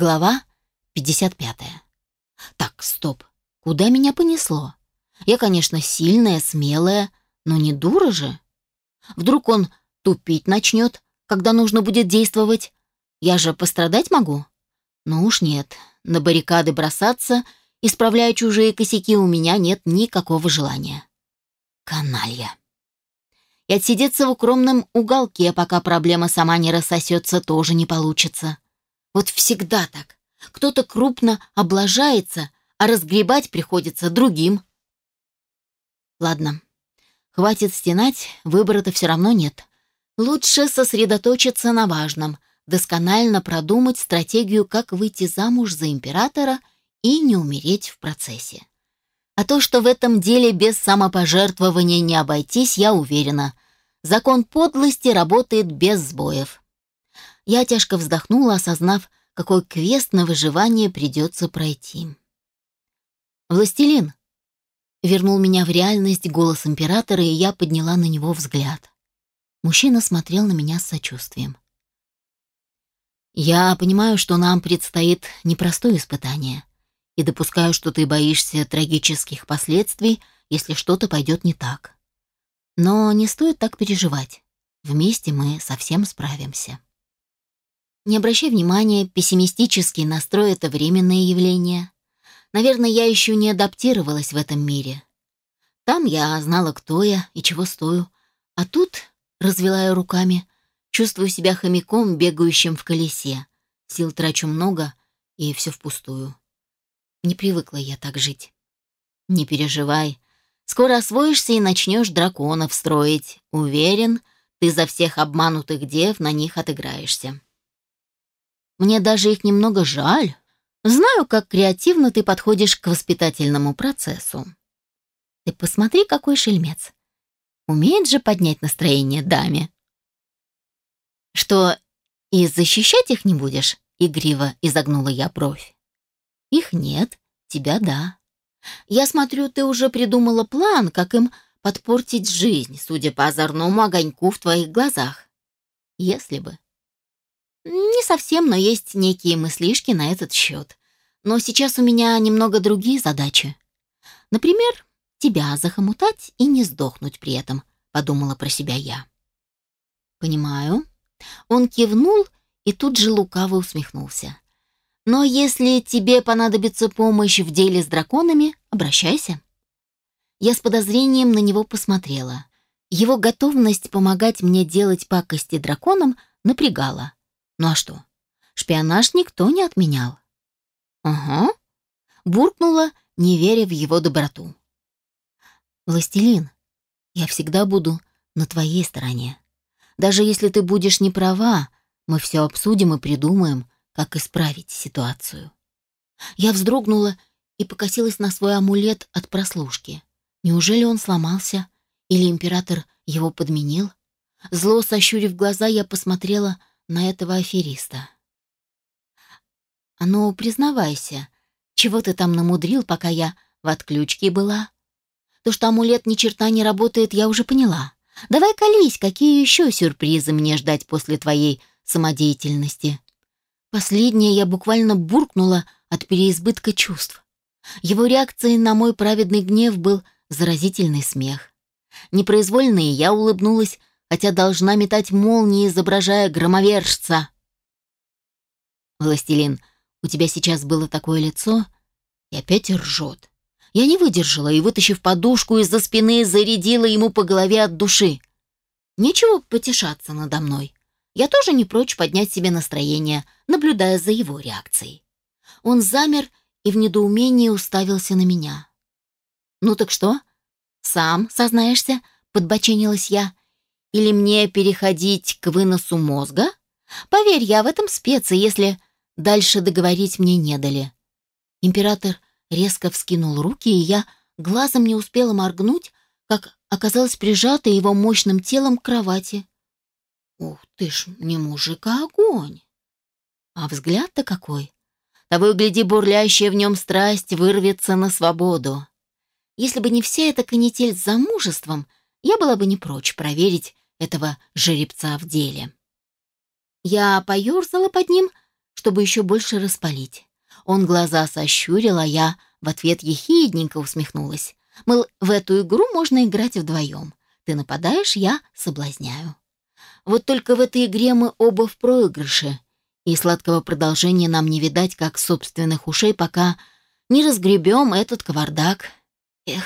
Глава 55. Так, стоп. Куда меня понесло? Я, конечно, сильная, смелая, но не дура же. Вдруг он тупить начнет, когда нужно будет действовать? Я же пострадать могу? Ну уж нет. На баррикады бросаться, исправляя чужие косяки, у меня нет никакого желания. Каналья. И отсидеться в укромном уголке, пока проблема сама не рассосется, тоже не получится. Вот всегда так. Кто-то крупно облажается, а разгребать приходится другим. Ладно, хватит стенать, выбора-то все равно нет. Лучше сосредоточиться на важном, досконально продумать стратегию, как выйти замуж за императора и не умереть в процессе. А то, что в этом деле без самопожертвования не обойтись, я уверена. Закон подлости работает без сбоев. Я тяжко вздохнула, осознав, какой квест на выживание придется пройти. «Властелин!» Вернул меня в реальность голос императора, и я подняла на него взгляд. Мужчина смотрел на меня с сочувствием. «Я понимаю, что нам предстоит непростое испытание, и допускаю, что ты боишься трагических последствий, если что-то пойдет не так. Но не стоит так переживать. Вместе мы совсем справимся». Не обращай внимания, пессимистический настрой — это временное явление. Наверное, я еще не адаптировалась в этом мире. Там я знала, кто я и чего стою. А тут, развела я руками, чувствую себя хомяком, бегающим в колесе. Сил трачу много, и все впустую. Не привыкла я так жить. Не переживай. Скоро освоишься и начнешь драконов строить. Уверен, ты за всех обманутых дев на них отыграешься. Мне даже их немного жаль. Знаю, как креативно ты подходишь к воспитательному процессу. Ты посмотри, какой шельмец. Умеет же поднять настроение даме. Что, и защищать их не будешь? Игриво изогнула я бровь. Их нет, тебя да. Я смотрю, ты уже придумала план, как им подпортить жизнь, судя по озорному огоньку в твоих глазах. Если бы. Не совсем, но есть некие мыслишки на этот счет. Но сейчас у меня немного другие задачи. Например, тебя захомутать и не сдохнуть при этом, подумала про себя я. Понимаю. Он кивнул и тут же лукаво усмехнулся. Но если тебе понадобится помощь в деле с драконами, обращайся. Я с подозрением на него посмотрела. Его готовность помогать мне делать пакости драконам напрягала. Ну а что? Шпионаж никто не отменял. Ага. Буркнула, не веря в его доброту. Властелин, я всегда буду на твоей стороне. Даже если ты будешь не права, мы все обсудим и придумаем, как исправить ситуацию. Я вздрогнула и покосилась на свой амулет от прослушки. Неужели он сломался? Или император его подменил? Зло сощурив глаза, я посмотрела на этого афериста. «А ну, признавайся, чего ты там намудрил, пока я в отключке была? То, что амулет ни черта не работает, я уже поняла. Давай колись, какие еще сюрпризы мне ждать после твоей самодеятельности?» Последнее я буквально буркнула от переизбытка чувств. Его реакцией на мой праведный гнев был заразительный смех. Непроизвольно я улыбнулась, хотя должна метать молнии, изображая громовержца. «Властелин, у тебя сейчас было такое лицо...» И опять ржет. Я не выдержала и, вытащив подушку из-за спины, зарядила ему по голове от души. Нечего потешаться надо мной. Я тоже не прочь поднять себе настроение, наблюдая за его реакцией. Он замер и в недоумении уставился на меня. «Ну так что? Сам сознаешься?» — подбоченилась я. Или мне переходить к выносу мозга? Поверь, я в этом спец, если дальше договорить мне не дали. Император резко вскинул руки, и я глазом не успела моргнуть, как оказалась прижата его мощным телом к кровати. Ух ты ж, не мужик, а огонь! А взгляд-то какой! Того и гляди, бурлящая в нем страсть вырвется на свободу. Если бы не вся эта канитель с замужеством, я была бы не прочь проверить этого жеребца в деле. Я поерзала под ним, чтобы еще больше распалить. Он глаза сощурил, а я в ответ ехидненько усмехнулась. Мол, в эту игру можно играть вдвоем. Ты нападаешь, я соблазняю. Вот только в этой игре мы оба в проигрыше, и сладкого продолжения нам не видать, как собственных ушей, пока не разгребем этот кавардак. Эх,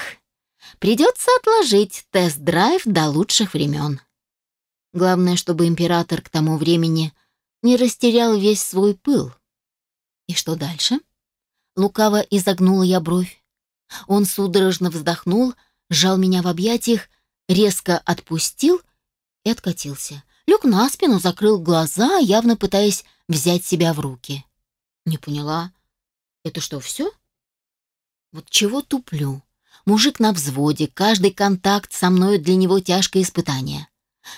придется отложить тест-драйв до лучших времен. Главное, чтобы император к тому времени не растерял весь свой пыл. И что дальше? Лукаво изогнула я бровь. Он судорожно вздохнул, сжал меня в объятиях, резко отпустил и откатился. Лег на спину, закрыл глаза, явно пытаясь взять себя в руки. Не поняла. Это что, все? Вот чего туплю? Мужик на взводе, каждый контакт со мной для него тяжкое испытание.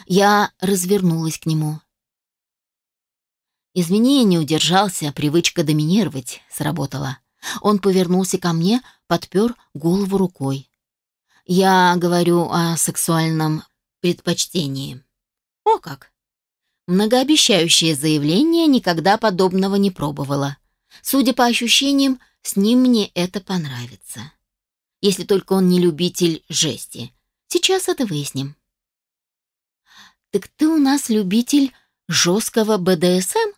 Я развернулась к нему. Извини, не удержался, привычка доминировать сработала. Он повернулся ко мне, подпер голову рукой. Я говорю о сексуальном предпочтении. О как! Многообещающее заявление никогда подобного не пробовала. Судя по ощущениям, с ним мне это понравится. Если только он не любитель жести. Сейчас это выясним. «Так ты у нас любитель жесткого БДСМ?»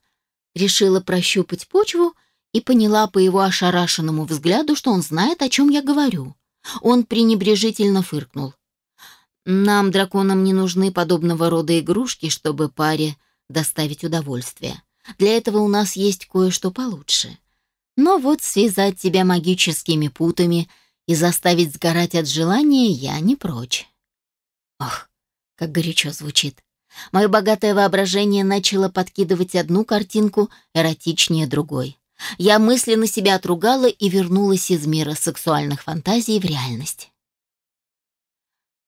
Решила прощупать почву и поняла по его ошарашенному взгляду, что он знает, о чем я говорю. Он пренебрежительно фыркнул. «Нам, драконам, не нужны подобного рода игрушки, чтобы паре доставить удовольствие. Для этого у нас есть кое-что получше. Но вот связать тебя магическими путами и заставить сгорать от желания я не прочь». Ох, как горячо звучит. Мое богатое воображение начало подкидывать одну картинку эротичнее другой. Я мысленно себя отругала и вернулась из мира сексуальных фантазий в реальность.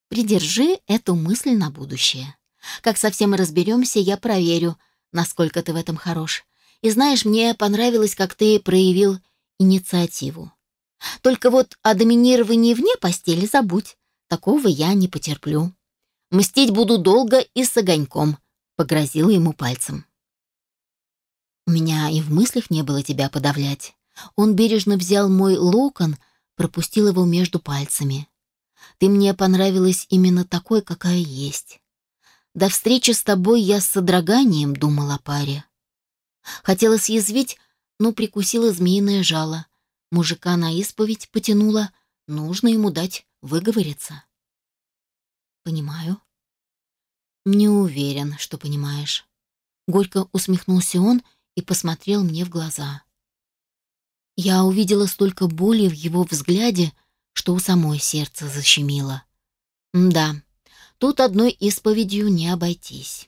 Придержи эту мысль на будущее. Как совсем разберемся, я проверю, насколько ты в этом хорош. И знаешь, мне понравилось, как ты проявил инициативу. Только вот о доминировании вне постели забудь. Такого я не потерплю. Мстить буду долго и с огоньком», — погрозила ему пальцем. «У меня и в мыслях не было тебя подавлять». Он бережно взял мой локон, пропустил его между пальцами. «Ты мне понравилась именно такой, какая есть. До встречи с тобой я с содроганием думала о паре. Хотела съязвить, но прикусила змеиное жало. Мужика на исповедь потянула, нужно ему дать выговориться. Понимаю. Не уверен, что понимаешь. Горько усмехнулся он и посмотрел мне в глаза. Я увидела столько боли в его взгляде, что у самой сердце защемило. Да, тут одной исповедью не обойтись.